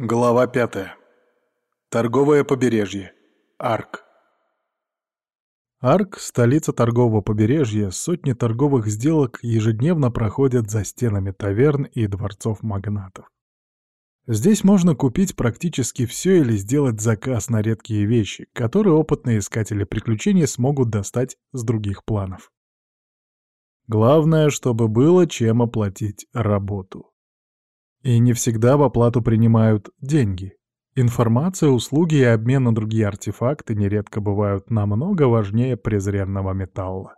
Глава пятая. Торговое побережье. Арк. Арк — столица торгового побережья, сотни торговых сделок ежедневно проходят за стенами таверн и дворцов магнатов. Здесь можно купить практически все или сделать заказ на редкие вещи, которые опытные искатели приключений смогут достать с других планов. Главное, чтобы было чем оплатить работу. И не всегда в оплату принимают деньги. Информация, услуги и обмен на другие артефакты нередко бывают намного важнее презренного металла.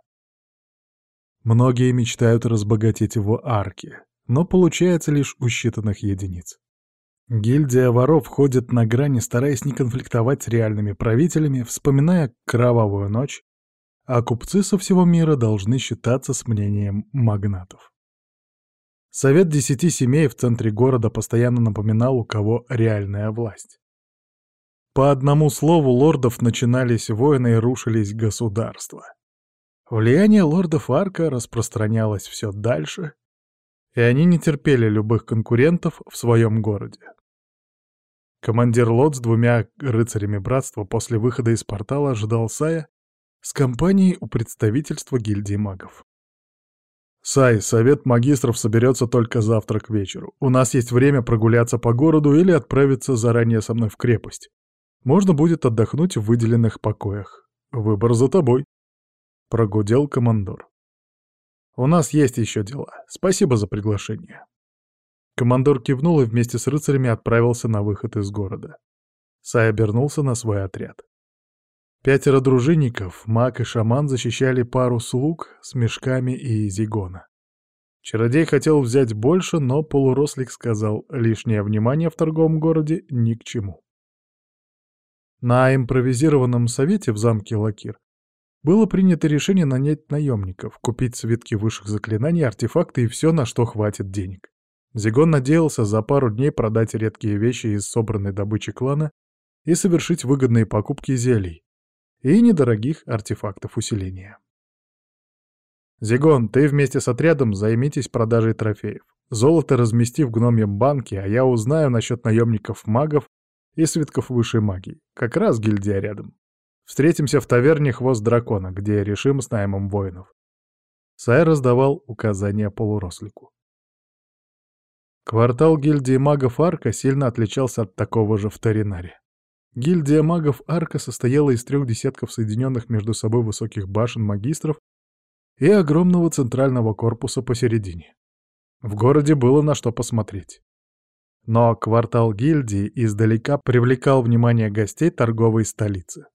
Многие мечтают разбогатеть в арке, но получается лишь у считанных единиц. Гильдия воров ходит на грани, стараясь не конфликтовать с реальными правителями, вспоминая кровавую ночь, а купцы со всего мира должны считаться с мнением магнатов. Совет десяти семей в центре города постоянно напоминал, у кого реальная власть. По одному слову лордов начинались войны и рушились государства. Влияние лордов Арка распространялось все дальше, и они не терпели любых конкурентов в своем городе. Командир лот с двумя рыцарями братства после выхода из портала ожидал Сая с компанией у представительства гильдии магов. «Сай, совет магистров соберется только завтра к вечеру. У нас есть время прогуляться по городу или отправиться заранее со мной в крепость. Можно будет отдохнуть в выделенных покоях. Выбор за тобой», — прогудел командор. «У нас есть еще дела. Спасибо за приглашение». Командор кивнул и вместе с рыцарями отправился на выход из города. Сай обернулся на свой отряд. Пятеро дружинников, маг и шаман защищали пару слуг с мешками и зигона. Чародей хотел взять больше, но полурослик сказал, лишнее внимание в торговом городе ни к чему. На импровизированном совете в замке Лакир было принято решение нанять наемников, купить свитки высших заклинаний, артефакты и все, на что хватит денег. Зигон надеялся за пару дней продать редкие вещи из собранной добычи клана и совершить выгодные покупки зелий, и недорогих артефактов усиления. «Зигон, ты вместе с отрядом займитесь продажей трофеев. Золото размести в гномьем банке, а я узнаю насчет наемников-магов и свитков высшей магии. Как раз гильдия рядом. Встретимся в таверне «Хвост дракона», где решим с наймом воинов». Сай раздавал указания полурослику. Квартал гильдии магов Арка сильно отличался от такого же в Таринаре. Гильдия магов Арка состояла из трех десятков соединенных между собой высоких башен магистров и огромного центрального корпуса посередине. В городе было на что посмотреть. Но квартал гильдии издалека привлекал внимание гостей торговой столицы.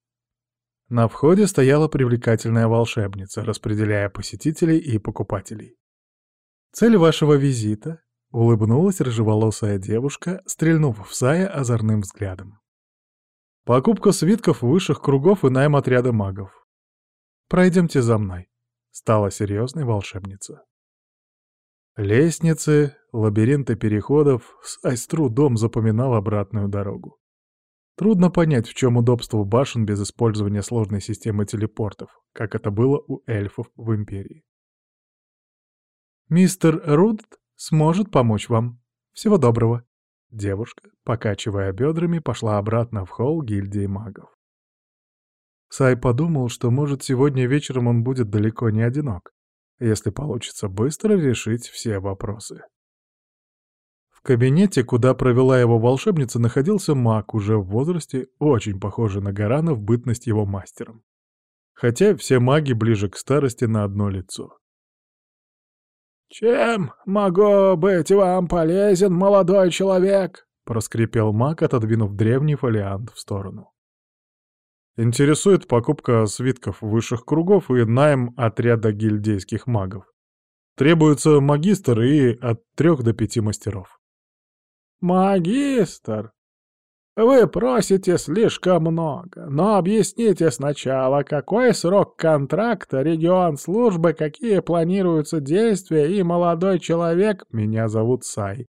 На входе стояла привлекательная волшебница, распределяя посетителей и покупателей. «Цель вашего визита?» — улыбнулась рыжеволосая девушка, стрельнув в Сая озорным взглядом. Покупка свитков высших кругов и найм отряда магов. «Пройдемте за мной», — стала серьезной волшебница. Лестницы, лабиринты переходов, с Айстру дом запоминал обратную дорогу. Трудно понять, в чем удобство башен без использования сложной системы телепортов, как это было у эльфов в Империи. «Мистер Руд сможет помочь вам. Всего доброго», Девушка, покачивая бедрами, пошла обратно в холл гильдии магов. Сай подумал, что, может, сегодня вечером он будет далеко не одинок, если получится быстро решить все вопросы. В кабинете, куда провела его волшебница, находился маг уже в возрасте, очень похожий на Гарана в бытность его мастером. Хотя все маги ближе к старости на одно лицо. «Чем могу быть вам полезен, молодой человек?» — проскрипел маг, отодвинув древний фолиант в сторону. «Интересует покупка свитков высших кругов и найм отряда гильдейских магов. Требуется магистр и от трех до пяти мастеров». «Магистр? Вы просите слишком много, но объясните сначала, какой срок контракта, регион службы, какие планируются действия и молодой человек, меня зовут Сай.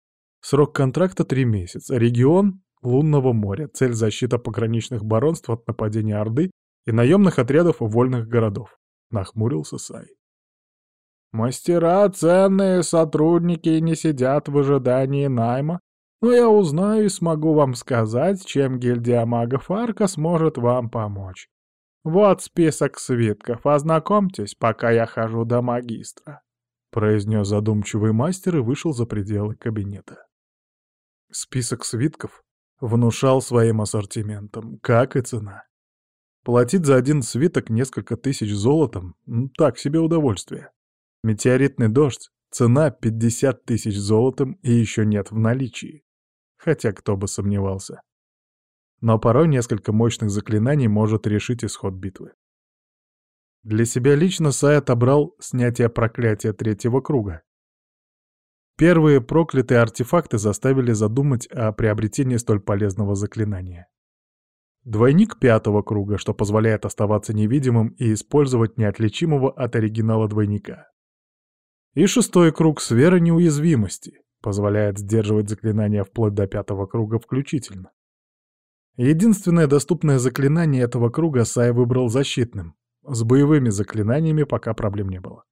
Срок контракта три месяца, регион Лунного моря, цель защита пограничных баронств от нападения Орды и наемных отрядов вольных городов. Нахмурился Сай. Мастера — ценные сотрудники не сидят в ожидании найма, Но я узнаю и смогу вам сказать, чем гильдия магов Арка сможет вам помочь. Вот список свитков, ознакомьтесь, пока я хожу до магистра», — произнес задумчивый мастер и вышел за пределы кабинета. Список свитков внушал своим ассортиментом, как и цена. Платить за один свиток несколько тысяч золотом — так себе удовольствие. Метеоритный дождь — цена 50 тысяч золотом и еще нет в наличии. Хотя кто бы сомневался. Но порой несколько мощных заклинаний может решить исход битвы. Для себя лично Сай отобрал снятие проклятия третьего круга. Первые проклятые артефакты заставили задумать о приобретении столь полезного заклинания. Двойник пятого круга, что позволяет оставаться невидимым и использовать неотличимого от оригинала двойника. И шестой круг сфера неуязвимости, позволяет сдерживать заклинания вплоть до пятого круга включительно. Единственное доступное заклинание этого круга Сай выбрал защитным. С боевыми заклинаниями пока проблем не было.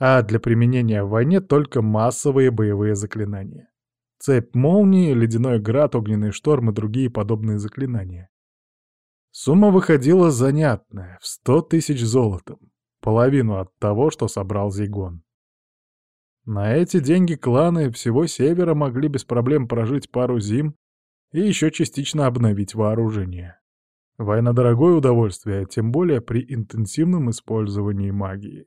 А для применения в войне только массовые боевые заклинания. Цепь молнии, ледяной град, огненный шторм и другие подобные заклинания. Сумма выходила занятная, в сто тысяч золотом, половину от того, что собрал Зигон. На эти деньги кланы всего Севера могли без проблем прожить пару зим и еще частично обновить вооружение. Война — дорогое удовольствие, тем более при интенсивном использовании магии.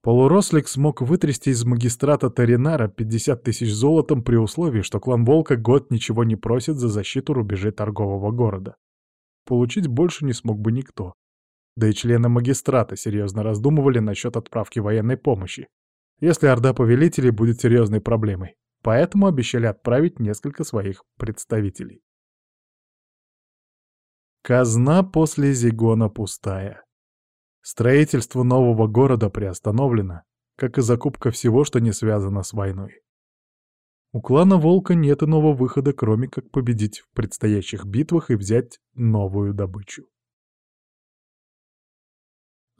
Полурослик смог вытрясти из магистрата Таринара 50 тысяч золотом при условии, что клан Волка год ничего не просит за защиту рубежей торгового города. Получить больше не смог бы никто. Да и члены магистрата серьезно раздумывали насчет отправки военной помощи, если Орда Повелителей будет серьезной проблемой, поэтому обещали отправить несколько своих представителей. Казна после Зигона пустая. Строительство нового города приостановлено, как и закупка всего, что не связано с войной. У клана Волка нет иного выхода, кроме как победить в предстоящих битвах и взять новую добычу.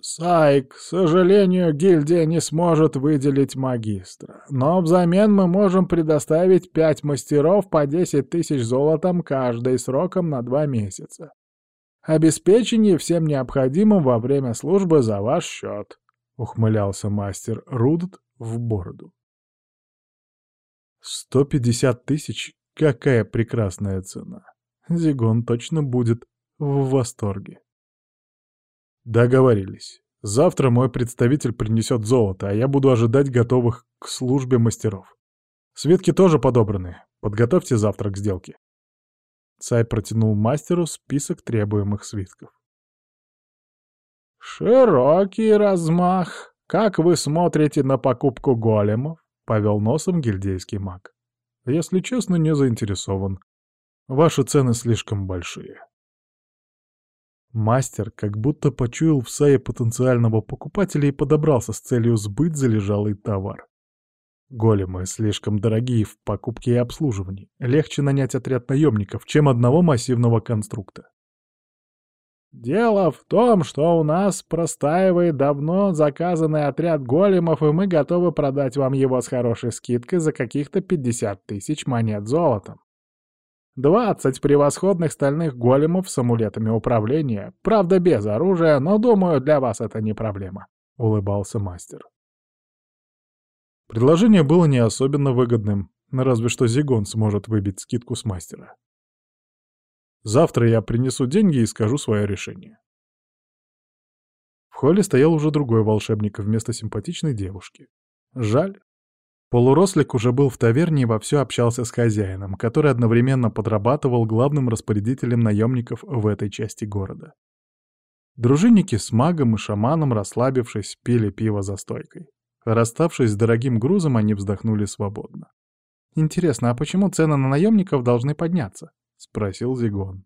«Сай, к сожалению, гильдия не сможет выделить магистра, но взамен мы можем предоставить пять мастеров по десять тысяч золотом каждый сроком на два месяца обеспечении всем необходимым во время службы за ваш счет», — ухмылялся мастер Рудт в бороду. «Сто пятьдесят тысяч? Какая прекрасная цена! Зигон точно будет в восторге». «Договорились. Завтра мой представитель принесет золото, а я буду ожидать готовых к службе мастеров. Свитки тоже подобраны. Подготовьте завтра к сделке». Цай протянул мастеру список требуемых свитков. «Широкий размах. Как вы смотрите на покупку големов?» — повел носом гильдейский маг. «Если честно, не заинтересован. Ваши цены слишком большие». Мастер как будто почуял в Сае потенциального покупателя и подобрался с целью сбыть залежалый товар. Големы слишком дорогие в покупке и обслуживании. Легче нанять отряд наемников, чем одного массивного конструкта. «Дело в том, что у нас простаивает давно заказанный отряд големов, и мы готовы продать вам его с хорошей скидкой за каких-то 50 тысяч монет золотом. 20 превосходных стальных големов с амулетами управления, правда без оружия, но, думаю, для вас это не проблема», — улыбался мастер. Предложение было не особенно выгодным, разве что Зигон сможет выбить скидку с мастера. Завтра я принесу деньги и скажу свое решение. В холле стоял уже другой волшебник вместо симпатичной девушки. Жаль. Полурослик уже был в таверне и вовсю общался с хозяином, который одновременно подрабатывал главным распорядителем наемников в этой части города. Дружинники с магом и шаманом, расслабившись, пили пиво за стойкой. Расставшись с дорогим грузом, они вздохнули свободно. «Интересно, а почему цены на наемников должны подняться?» — спросил Зигон.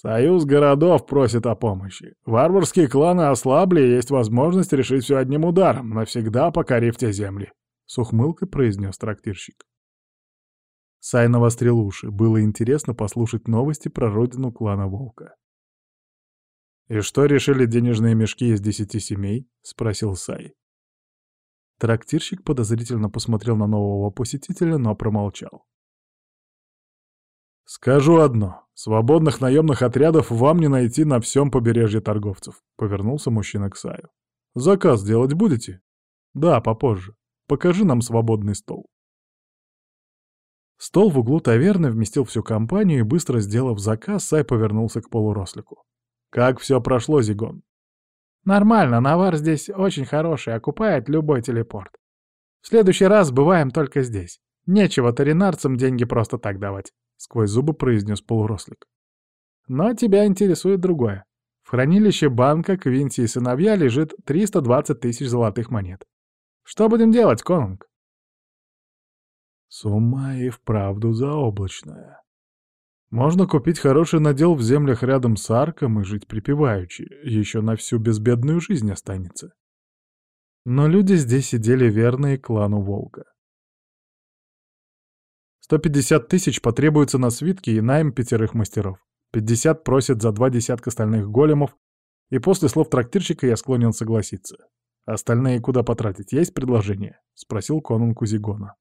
«Союз городов просит о помощи. Варварские кланы ослабли, и есть возможность решить все одним ударом, навсегда покорив те земли», — с ухмылкой произнес трактирщик. Сай навострил уши. Было интересно послушать новости про родину клана Волка. «И что решили денежные мешки из десяти семей?» — спросил Сай. Трактирщик подозрительно посмотрел на нового посетителя, но промолчал. «Скажу одно. Свободных наемных отрядов вам не найти на всем побережье торговцев», — повернулся мужчина к Саю. «Заказ делать будете?» «Да, попозже. Покажи нам свободный стол». Стол в углу таверны вместил всю компанию, и быстро сделав заказ, Сай повернулся к полурослику. «Как все прошло, Зигон?» «Нормально, навар здесь очень хороший, окупает любой телепорт. В следующий раз бываем только здесь. Нечего таринарцам деньги просто так давать», — сквозь зубы произнес полурослик. «Но тебя интересует другое. В хранилище банка Квинси и сыновья лежит 320 тысяч золотых монет. Что будем делать, Конунг?» Сумма и вправду заоблачная. Можно купить хороший надел в землях рядом с арком и жить припеваючи, еще на всю безбедную жизнь останется. Но люди здесь сидели верные клану Волка. 150 тысяч потребуется на свитки и найм пятерых мастеров. 50 просят за два десятка стальных големов, и после слов трактирщика я склонен согласиться. Остальные куда потратить, есть предложение? — спросил конун Кузигона.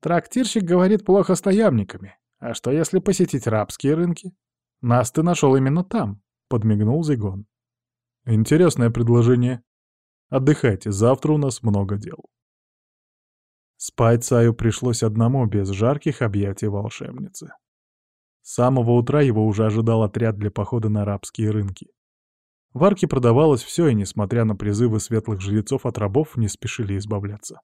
Трактирщик говорит плохо с наемниками. А что если посетить рабские рынки? Нас ты нашел именно там, подмигнул Зигон. Интересное предложение. Отдыхайте, завтра у нас много дел. Спать Саю пришлось одному, без жарких объятий волшебницы. С самого утра его уже ожидал отряд для похода на арабские рынки. В арке продавалось все, и, несмотря на призывы светлых жрецов от рабов, не спешили избавляться.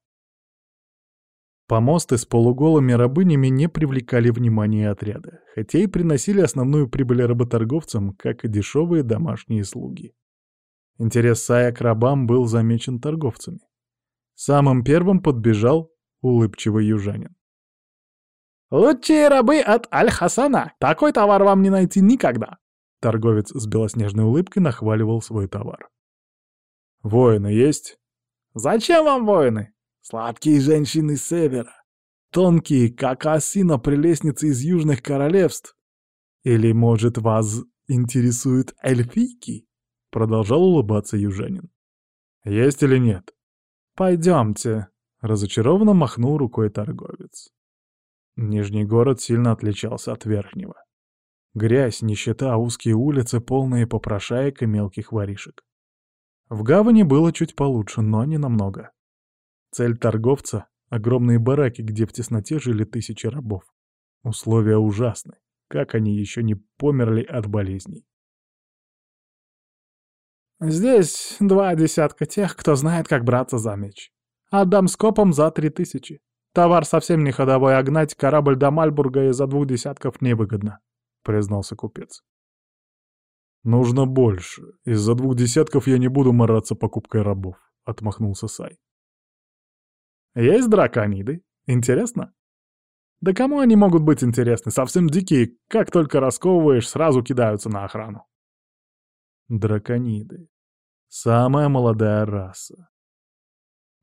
Помосты с полуголыми рабынями не привлекали внимания отряда, хотя и приносили основную прибыль работорговцам, как и дешевые домашние слуги. Интерес Сая к рабам был замечен торговцами. Самым первым подбежал улыбчивый южанин. «Лучшие рабы от Аль-Хасана! Такой товар вам не найти никогда!» Торговец с белоснежной улыбкой нахваливал свой товар. «Воины есть?» «Зачем вам воины? Сладкие женщины севера, тонкие, как осина прелестницы из южных королевств. Или, может, вас интересуют эльфийки?» Продолжал улыбаться южанин. «Есть или нет?» «Пойдемте», — разочарованно махнул рукой торговец. Нижний город сильно отличался от верхнего. Грязь, нищета, узкие улицы, полные попрошаек и мелких воришек. В гавани было чуть получше, но не намного. Цель торговца — огромные бараки, где в тесноте жили тысячи рабов. Условия ужасны. Как они еще не померли от болезней? «Здесь два десятка тех, кто знает, как браться за меч. Отдам скопом за три тысячи. Товар совсем не ходовой, а гнать корабль до Мальбурга из-за двух десятков невыгодно», — признался купец. «Нужно больше. Из-за двух десятков я не буду мараться покупкой рабов», — отмахнулся Сай. Есть дракониды? Интересно? Да кому они могут быть интересны? Совсем дикие, как только расковываешь, сразу кидаются на охрану. Дракониды. Самая молодая раса.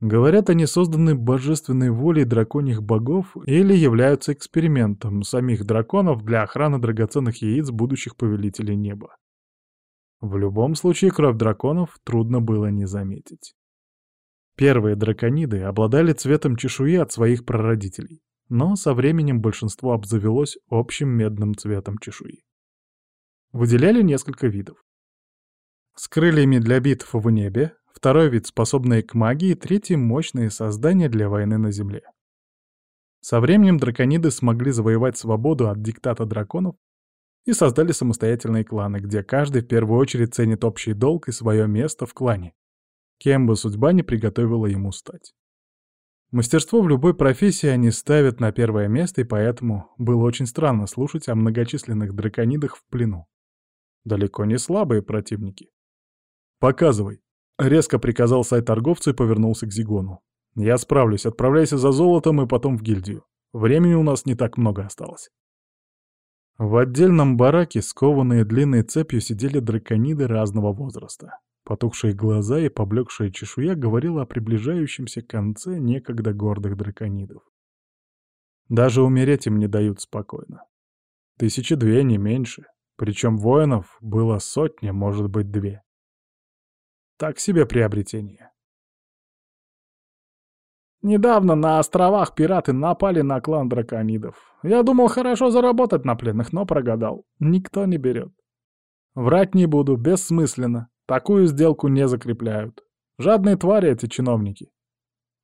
Говорят, они созданы божественной волей драконьих богов или являются экспериментом самих драконов для охраны драгоценных яиц будущих повелителей неба. В любом случае, кровь драконов трудно было не заметить. Первые дракониды обладали цветом чешуи от своих прародителей, но со временем большинство обзавелось общим медным цветом чешуи. Выделяли несколько видов. С крыльями для битв в небе, второй вид способные к магии, третий — мощные создания для войны на земле. Со временем дракониды смогли завоевать свободу от диктата драконов и создали самостоятельные кланы, где каждый в первую очередь ценит общий долг и свое место в клане, кем бы судьба не приготовила ему стать. Мастерство в любой профессии они ставят на первое место, и поэтому было очень странно слушать о многочисленных драконидах в плену. Далеко не слабые противники. «Показывай», — резко приказал сайт торговцу и повернулся к Зигону. «Я справлюсь, отправляйся за золотом и потом в гильдию. Времени у нас не так много осталось». В отдельном бараке, скованные длинной цепью, сидели дракониды разного возраста. Потухшие глаза и поблекшая чешуя говорила о приближающемся конце некогда гордых драконидов. Даже умереть им не дают спокойно. Тысячи две, не меньше. Причем воинов было сотня, может быть, две. Так себе приобретение. Недавно на островах пираты напали на клан драконидов. Я думал хорошо заработать на пленных, но прогадал. Никто не берет. Врать не буду, бессмысленно. Такую сделку не закрепляют. Жадные твари эти чиновники.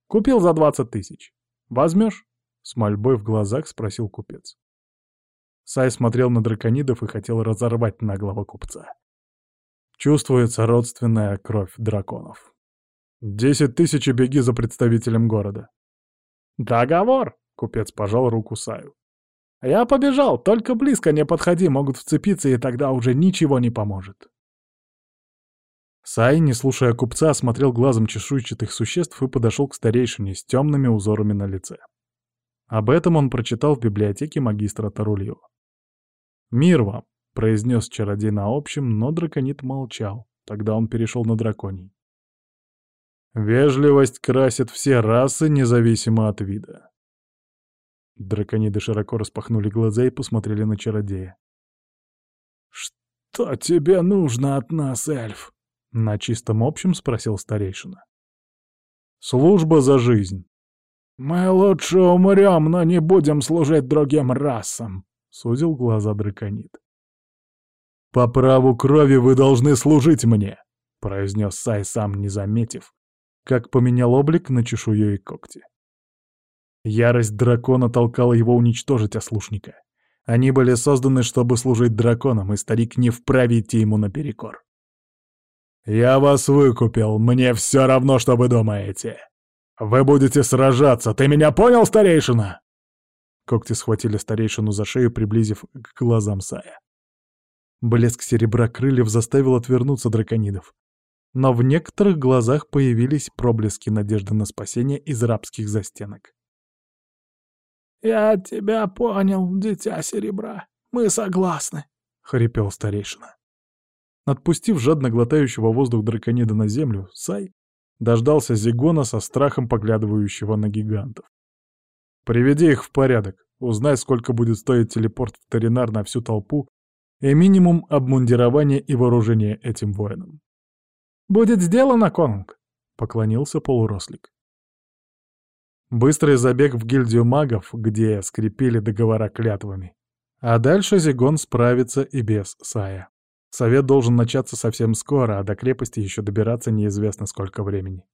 Купил за 20 тысяч. Возьмешь? С мольбой в глазах спросил купец. Сай смотрел на драконидов и хотел разорвать наглого купца. Чувствуется родственная кровь драконов. «Десять тысяч и беги за представителем города». «Договор!» — купец пожал руку Саю. «Я побежал, только близко не подходи, могут вцепиться, и тогда уже ничего не поможет». Сай, не слушая купца, осмотрел глазом чешуйчатых существ и подошел к старейшине с темными узорами на лице. Об этом он прочитал в библиотеке магистра Тарульева. «Мир вам!» — произнес чародей на общем, но драконит молчал. Тогда он перешел на драконий. Вежливость красит все расы, независимо от вида. Дракониды широко распахнули глаза и посмотрели на чародея. «Что тебе нужно от нас, эльф?» — на чистом общем спросил старейшина. «Служба за жизнь». «Мы лучше умрем, но не будем служить другим расам», — сузил глаза драконид. «По праву крови вы должны служить мне», — произнес Сай, сам не заметив, как поменял облик на чешую и когти. Ярость дракона толкала его уничтожить ослушника. Они были созданы, чтобы служить драконам, и старик не вправе идти ему наперекор. «Я вас выкупил, мне все равно, что вы думаете. Вы будете сражаться, ты меня понял, старейшина?» Когти схватили старейшину за шею, приблизив к глазам Сая. Блеск серебра крыльев заставил отвернуться драконидов но в некоторых глазах появились проблески надежды на спасение из рабских застенок. «Я тебя понял, дитя серебра. Мы согласны», — хрипел старейшина. Отпустив жадно глотающего воздух драконида на землю, Сай дождался Зигона со страхом поглядывающего на гигантов. «Приведи их в порядок, узнай, сколько будет стоить телепорт в Таринар на всю толпу и минимум обмундирования и вооружения этим воинам. «Будет сделано, конунг!» — поклонился полурослик. Быстрый забег в гильдию магов, где скрепили договора клятвами. А дальше Зигон справится и без Сая. Совет должен начаться совсем скоро, а до крепости еще добираться неизвестно сколько времени.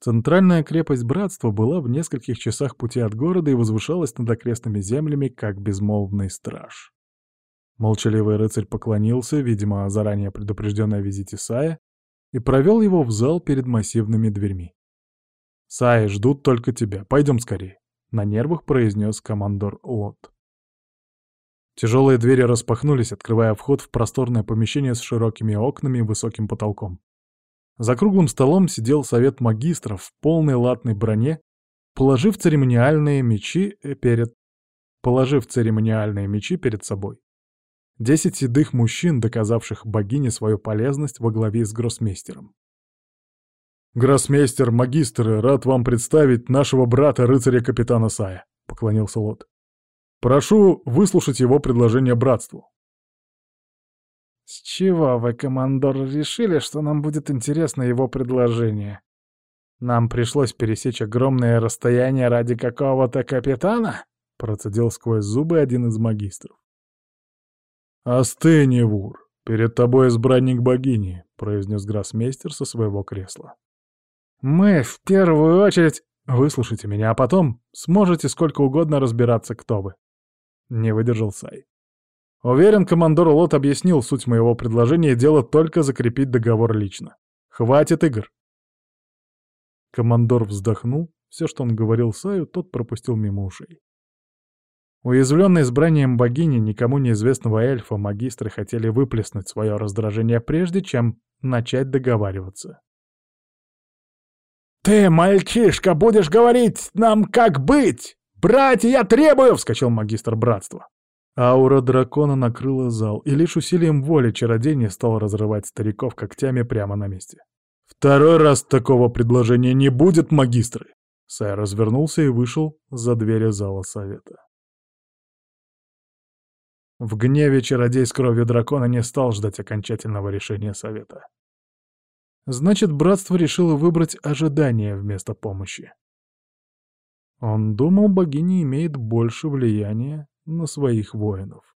Центральная крепость Братства была в нескольких часах пути от города и возвышалась над окрестными землями, как безмолвный страж. Молчаливый рыцарь поклонился, видимо, заранее предупрежденной о визите Сая, и провел его в зал перед массивными дверьми. «Сай, ждут только тебя. Пойдем скорее», — на нервах произнес командор Лот. Тяжелые двери распахнулись, открывая вход в просторное помещение с широкими окнами и высоким потолком. За круглым столом сидел совет магистров в полной латной броне, положив церемониальные мечи э, перед... положив церемониальные мечи перед собой. Десять седых мужчин, доказавших богине свою полезность во главе с гроссмейстером. «Гроссмейстер, магистры, рад вам представить нашего брата-рыцаря-капитана Сая», — поклонился Лот. «Прошу выслушать его предложение братству». «С чего вы, командор, решили, что нам будет интересно его предложение? Нам пришлось пересечь огромное расстояние ради какого-то капитана?» — процедил сквозь зубы один из магистров. «Остынь, Вур, перед тобой избранник богини», — произнес гроссмейстер со своего кресла. «Мы в первую очередь...» «Выслушайте меня, а потом сможете сколько угодно разбираться, кто вы». Не выдержал Сай. Уверен, командор Лот объяснил суть моего предложения, и дело только закрепить договор лично. Хватит игр. Командор вздохнул. Все, что он говорил Саю, тот пропустил мимо ушей. Уязвленные избранием богини никому неизвестного эльфа, магистры хотели выплеснуть свое раздражение прежде, чем начать договариваться. «Ты, мальчишка, будешь говорить нам, как быть! Братья, я требую!» — вскочил магистр братства. Аура дракона накрыла зал, и лишь усилием воли чародей не стал разрывать стариков когтями прямо на месте. «Второй раз такого предложения не будет, магистры!» Сай развернулся и вышел за двери зала совета. В гневе чародей с кровью дракона не стал ждать окончательного решения совета. Значит, братство решило выбрать ожидание вместо помощи. Он думал, богиня имеет больше влияния на своих воинов.